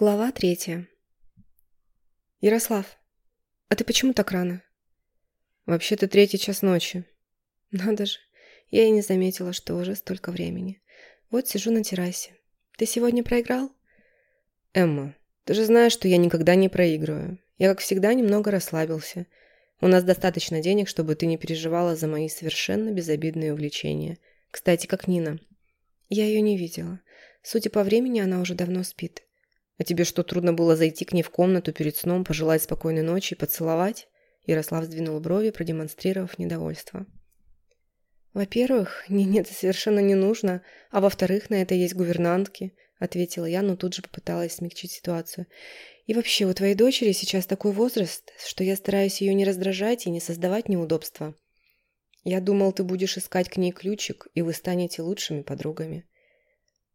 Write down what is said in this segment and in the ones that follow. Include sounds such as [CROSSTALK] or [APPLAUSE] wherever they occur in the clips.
Глава третья. «Ярослав, а ты почему так рано?» «Вообще-то третий час ночи». «Надо же, я и не заметила, что уже столько времени. Вот сижу на террасе. Ты сегодня проиграл?» «Эмма, ты же знаешь, что я никогда не проигрываю. Я, как всегда, немного расслабился. У нас достаточно денег, чтобы ты не переживала за мои совершенно безобидные увлечения. Кстати, как Нина». «Я ее не видела. Судя по времени, она уже давно спит». А тебе что, трудно было зайти к ней в комнату перед сном, пожелать спокойной ночи и поцеловать?» Ярослав сдвинул брови, продемонстрировав недовольство. «Во-первых, [LAUGHS] мне это совершенно не нужно, а во-вторых, на это есть гувернантки», ответила я, но тут же попыталась смягчить ситуацию. «И вообще, у твоей дочери сейчас такой возраст, что я стараюсь ее не раздражать и не создавать неудобства. Я думал, ты будешь искать к ней ключик, и вы станете лучшими подругами».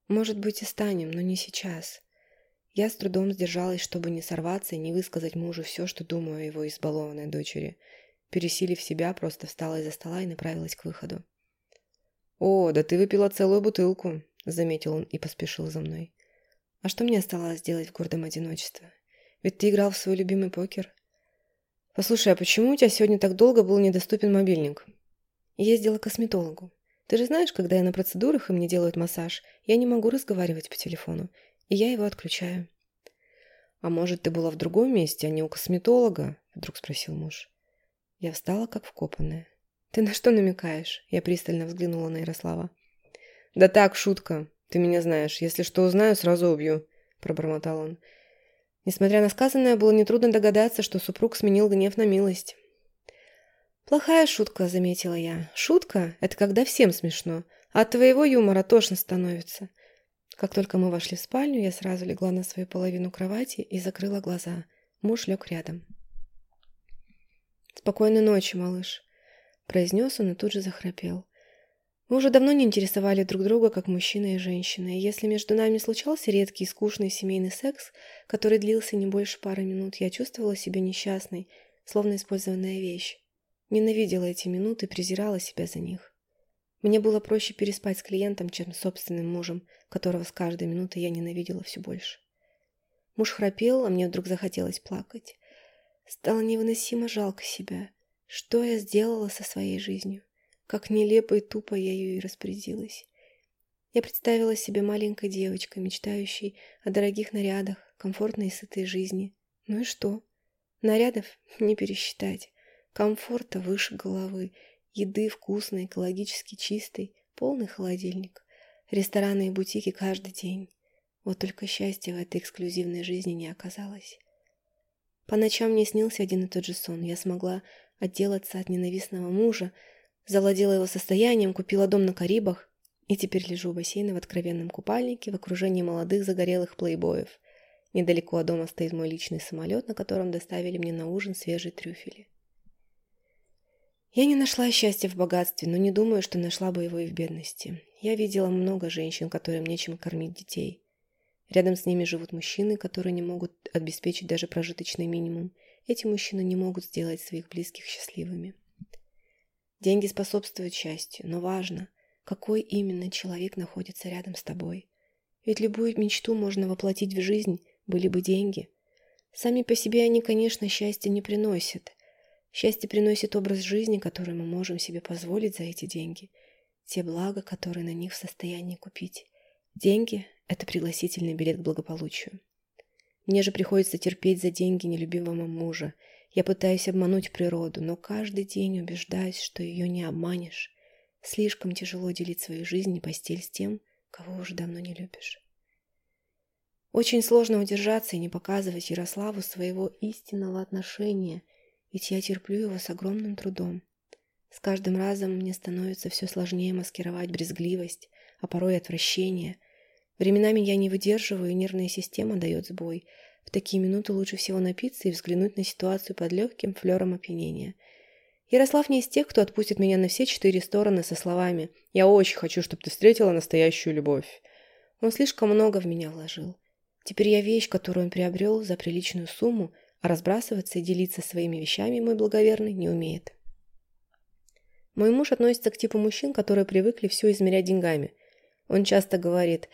«Может быть, и станем, но не сейчас. Я с трудом сдержалась, чтобы не сорваться и не высказать мужу все, что думаю о его избалованной дочери. Пересилив себя, просто встала из-за стола и направилась к выходу. «О, да ты выпила целую бутылку», — заметил он и поспешил за мной. «А что мне оставалось делать в гордом одиночестве? Ведь ты играл в свой любимый покер». «Послушай, а почему у тебя сегодня так долго был недоступен мобильник?» «Ездила к косметологу. Ты же знаешь, когда я на процедурах и мне делают массаж, я не могу разговаривать по телефону и я его отключаю. «А может, ты была в другом месте, а не у косметолога?» – вдруг спросил муж. Я встала, как вкопанная. «Ты на что намекаешь?» Я пристально взглянула на Ярослава. «Да так, шутка. Ты меня знаешь. Если что узнаю, сразу убью», – пробормотал он. Несмотря на сказанное, было нетрудно догадаться, что супруг сменил гнев на милость. «Плохая шутка», — заметила я. «Шутка — это когда всем смешно, а от твоего юмора тошно становится. Как только мы вошли в спальню, я сразу легла на свою половину кровати и закрыла глаза. Муж лег рядом. «Спокойной ночи, малыш», – произнес он и тут же захрапел. Мы уже давно не интересовали друг друга, как мужчина и женщина, и если между нами случался редкий скучный семейный секс, который длился не больше пары минут, я чувствовала себя несчастной, словно использованная вещь. Ненавидела эти минуты, презирала себя за них. Мне было проще переспать с клиентом, чем с собственным мужем, которого с каждой минутой я ненавидела все больше. Муж храпел, а мне вдруг захотелось плакать. Стало невыносимо жалко себя. Что я сделала со своей жизнью? Как нелепо и тупо я ее и распорядилась. Я представила себе маленькой девочкой, мечтающей о дорогих нарядах, комфортной и сытой жизни. Ну и что? Нарядов не пересчитать. Комфорта выше головы Еды вкусной, экологически чистой, полный холодильник. Рестораны и бутики каждый день. Вот только счастья в этой эксклюзивной жизни не оказалось. По ночам мне снился один и тот же сон. Я смогла отделаться от ненавистного мужа, завладела его состоянием, купила дом на Карибах и теперь лежу у бассейна в откровенном купальнике в окружении молодых загорелых плейбоев. Недалеко от дома стоит мой личный самолет, на котором доставили мне на ужин свежие трюфели. Я не нашла счастья в богатстве, но не думаю, что нашла бы его и в бедности. Я видела много женщин, которым нечем кормить детей. Рядом с ними живут мужчины, которые не могут обеспечить даже прожиточный минимум. Эти мужчины не могут сделать своих близких счастливыми. Деньги способствуют счастью, но важно, какой именно человек находится рядом с тобой. Ведь любую мечту можно воплотить в жизнь, были бы деньги. Сами по себе они, конечно, счастья не приносят – Счастье приносит образ жизни, который мы можем себе позволить за эти деньги, те блага, которые на них в состоянии купить. Деньги – это пригласительный билет к благополучию. Мне же приходится терпеть за деньги нелюбимого мужа. Я пытаюсь обмануть природу, но каждый день убеждаюсь, что ее не обманешь. Слишком тяжело делить свою жизнь и постель с тем, кого уже давно не любишь. Очень сложно удержаться и не показывать Ярославу своего истинного отношения – ведь я терплю его с огромным трудом. С каждым разом мне становится все сложнее маскировать брезгливость, а порой и отвращение. Временами я не выдерживаю, и нервная система дает сбой. В такие минуты лучше всего напиться и взглянуть на ситуацию под легким флером опьянения. Ярослав не из тех, кто отпустит меня на все четыре стороны со словами «Я очень хочу, чтобы ты встретила настоящую любовь». Он слишком много в меня вложил. Теперь я вещь, которую он приобрел за приличную сумму – разбрасываться и делиться своими вещами мой благоверный не умеет. Мой муж относится к типу мужчин, которые привыкли все измерять деньгами. Он часто говорит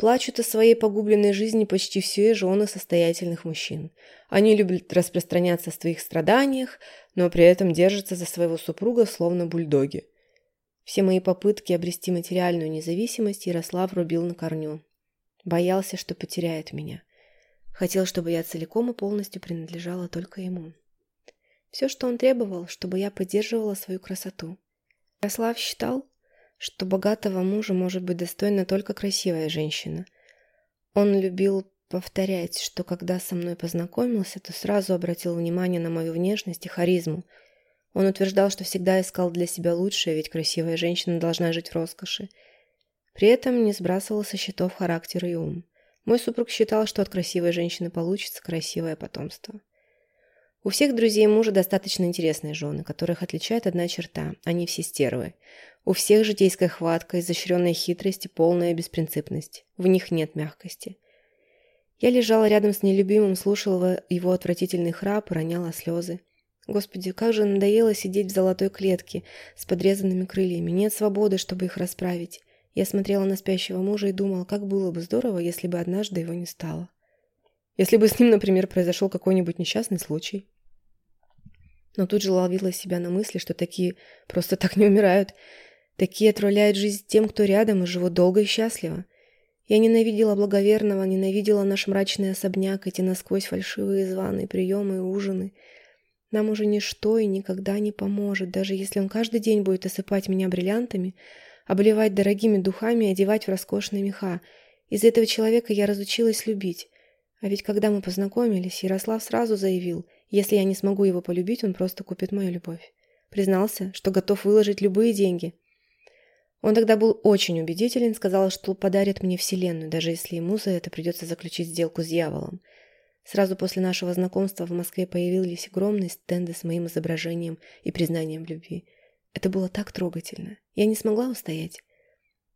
Плачут о своей погубленной жизни почти все жены состоятельных мужчин. Они любят распространяться о своих страданиях, но при этом держатся за своего супруга словно бульдоги. Все мои попытки обрести материальную независимость Ярослав рубил на корню. Боялся, что потеряет меня. Хотел, чтобы я целиком и полностью принадлежала только ему. Все, что он требовал, чтобы я поддерживала свою красоту. Ярослав считал, что богатого мужа может быть достойна только красивая женщина. Он любил повторять, что когда со мной познакомился, то сразу обратил внимание на мою внешность и харизму. Он утверждал, что всегда искал для себя лучшее, ведь красивая женщина должна жить в роскоши. При этом не сбрасывал со счетов характер и ум. Мой супруг считал, что от красивой женщины получится красивое потомство. У всех друзей мужа достаточно интересные жены, которых отличает одна черта – они все стервы. У всех житейская хватка, изощренная хитрость и полная беспринципность. В них нет мягкости. Я лежала рядом с нелюбимым, слушала его отвратительный храп и роняла слезы. Господи, как же надоело сидеть в золотой клетке с подрезанными крыльями. Нет свободы, чтобы их расправить. Я смотрела на спящего мужа и думала, как было бы здорово, если бы однажды его не стало. Если бы с ним, например, произошел какой-нибудь несчастный случай. Но тут же ловила себя на мысли, что такие просто так не умирают. Такие отравляют жизнь тем, кто рядом и живут долго и счастливо. Я ненавидела благоверного, ненавидела наш мрачный особняк, эти насквозь фальшивые званые приемы и ужины. Нам уже ничто и никогда не поможет, даже если он каждый день будет осыпать меня бриллиантами, обливать дорогими духами и одевать в роскошные меха. Из этого человека я разучилась любить. А ведь когда мы познакомились, Ярослав сразу заявил, если я не смогу его полюбить, он просто купит мою любовь. Признался, что готов выложить любые деньги, он тогда был очень убедителен, сказал, что подарит мне Вселенную, даже если ему за это придется заключить сделку с дьяволом. Сразу после нашего знакомства в Москве появились огромные стенды с моим изображением и признанием любви. Это было так трогательно. Я не смогла устоять.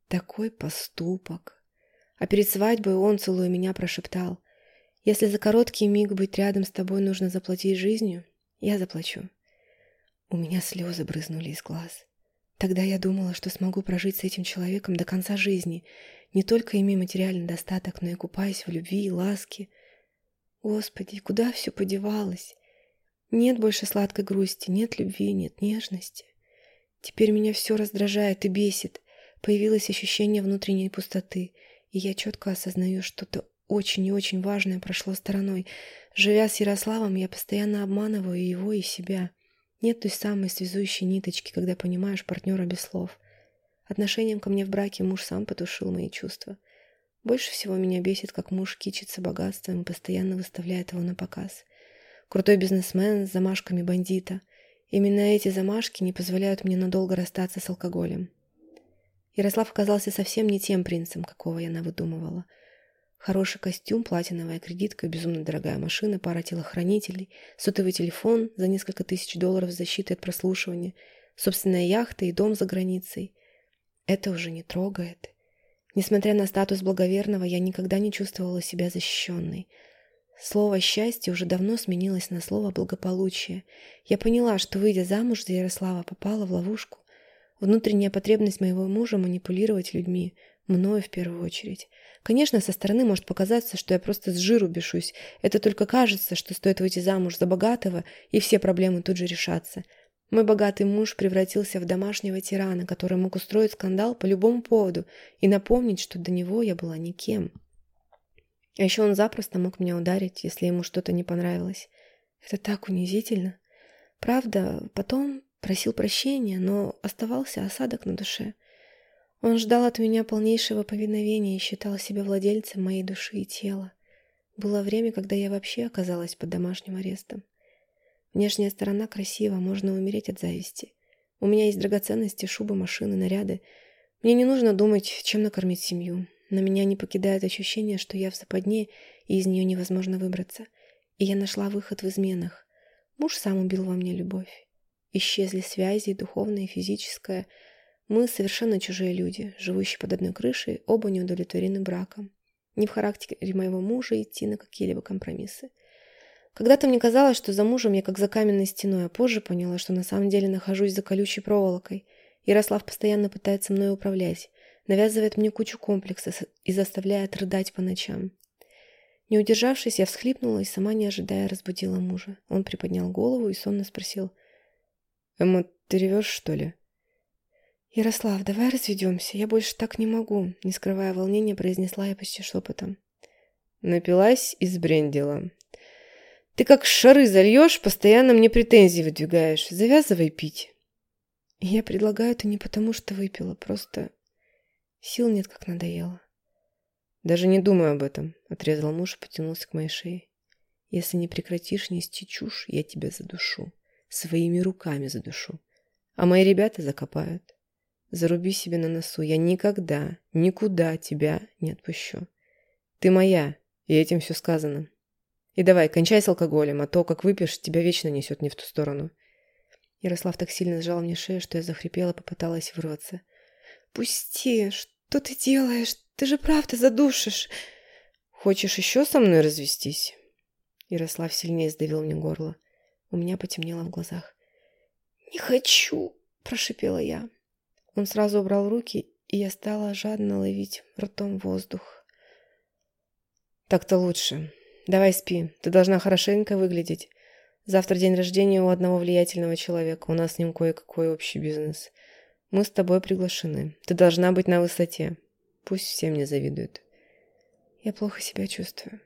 Такой поступок. А перед свадьбой он, целуя меня, прошептал. «Если за короткий миг быть рядом с тобой нужно заплатить жизнью, я заплачу». У меня слезы брызнули из глаз. Тогда я думала, что смогу прожить с этим человеком до конца жизни, не только имея материальный достаток, но и купаясь в любви и ласке. Господи, куда все подевалось? Нет больше сладкой грусти, нет любви, нет нежности. Теперь меня все раздражает и бесит. Появилось ощущение внутренней пустоты, и я четко осознаю, что-то очень и очень важное прошло стороной. Живя с Ярославом, я постоянно обманываю его и себя. Нет той самой связующей ниточки, когда понимаешь партнера без слов. Отношением ко мне в браке муж сам потушил мои чувства. Больше всего меня бесит, как муж кичится богатством и постоянно выставляет его на показ. Крутой бизнесмен с замашками бандита. Именно эти замашки не позволяют мне надолго расстаться с алкоголем. Ярослав оказался совсем не тем принцем, какого я навыдумывала – Хороший костюм, платиновая кредитка, безумно дорогая машина, пара телохранителей, сотовый телефон за несколько тысяч долларов защиты от прослушивания, собственная яхта и дом за границей. Это уже не трогает. Несмотря на статус благоверного, я никогда не чувствовала себя защищенной. Слово «счастье» уже давно сменилось на слово «благополучие». Я поняла, что, выйдя замуж за Ярослава, попала в ловушку. Внутренняя потребность моего мужа манипулировать людьми, мною в первую очередь – Конечно, со стороны может показаться, что я просто с жиру бешусь. Это только кажется, что стоит выйти замуж за богатого, и все проблемы тут же решатся. Мой богатый муж превратился в домашнего тирана, который мог устроить скандал по любому поводу и напомнить, что до него я была никем. А еще он запросто мог меня ударить, если ему что-то не понравилось. Это так унизительно. Правда, потом просил прощения, но оставался осадок на душе. Он ждал от меня полнейшего повиновения и считал себя владельцем моей души и тела. Было время, когда я вообще оказалась под домашним арестом. Внешняя сторона красива, можно умереть от зависти. У меня есть драгоценности, шубы, машины, наряды. Мне не нужно думать, чем накормить семью. Но меня не покидает ощущение, что я в западне, и из нее невозможно выбраться. И я нашла выход в изменах. Муж сам убил во мне любовь. Исчезли связи, духовная и физическая – мы совершенно чужие люди, живущие под одной крышей, оба не удовлетворены браком. Не в характере моего мужа идти на какие-либо компромиссы. Когда-то мне казалось, что за мужем я как за каменной стеной, а позже поняла, что на самом деле нахожусь за колючей проволокой. Ярослав постоянно пытается мной управлять. Навязывает мне кучу комплексов и заставляет рыдать по ночам. Не удержавшись, я всхлипнула и сама, не ожидая, разбудила мужа. Он приподнял голову и сонно спросил. «Эмма, ты ревешь, что ли?» «Ярослав, давай разведемся. Я больше так не могу», — не скрывая волнения, произнесла я почти шепотом. Напилась и сбрендила. «Ты как шары зальешь, постоянно мне претензии выдвигаешь. Завязывай пить». «Я предлагаю это не потому, что выпила, просто сил нет, как надоело». «Даже не думай об этом», — отрезал муж и потянулся к моей шее. «Если не прекратишь нести чушь, я тебя задушу. Своими руками задушу. А мои ребята закопают. Заруби себе на носу, я никогда, никуда тебя не отпущу. Ты моя, и этим все сказано. И давай, кончай с алкоголем, а то, как выпьешь, тебя вечно несет не в ту сторону». Ярослав так сильно сжал мне шею, что я захрипела, попыталась вырваться. «Пусти! Что ты делаешь? Ты же правда задушишь. Хочешь еще со мной развестись? Ярослав сильнее сдавил мне горло. У меня потемнело в глазах. «Не хочу!» – прошипела я. Он сразу убрал руки, и я стала жадно ловить ртом воздух. «Так-то лучше. Давай спи. Ты должна хорошенько выглядеть. Завтра день рождения у одного влиятельного человека. У нас с ним кое-какой общий бизнес. Мы с тобой приглашены. Ты должна быть на высоте. Пусть все мне завидуют. Я плохо себя чувствую.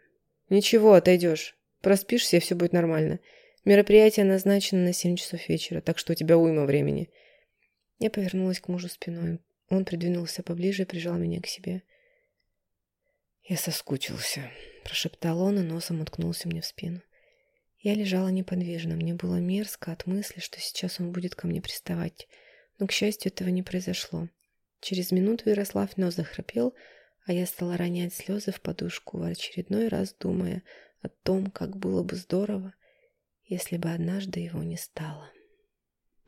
Ничего, отойдешь. Проспишься, и все будет нормально. Мероприятие назначено на 7 часов вечера, так что у тебя уйма времени. Я повернулась к мужу спиной. Он придвинулся поближе и прижал меня к себе. «Я соскучился», – прошептал он и носом уткнулся мне в спину. Я лежала неподвижно. Мне было мерзко от мысли, что сейчас он будет ко мне приставать. Но, к счастью, этого не произошло. Через минуту Ярослав вновь захрапел, а я стала ронять слезы в подушку, в очередной раз думая о том, как было бы здорово, если бы однажды его не стало.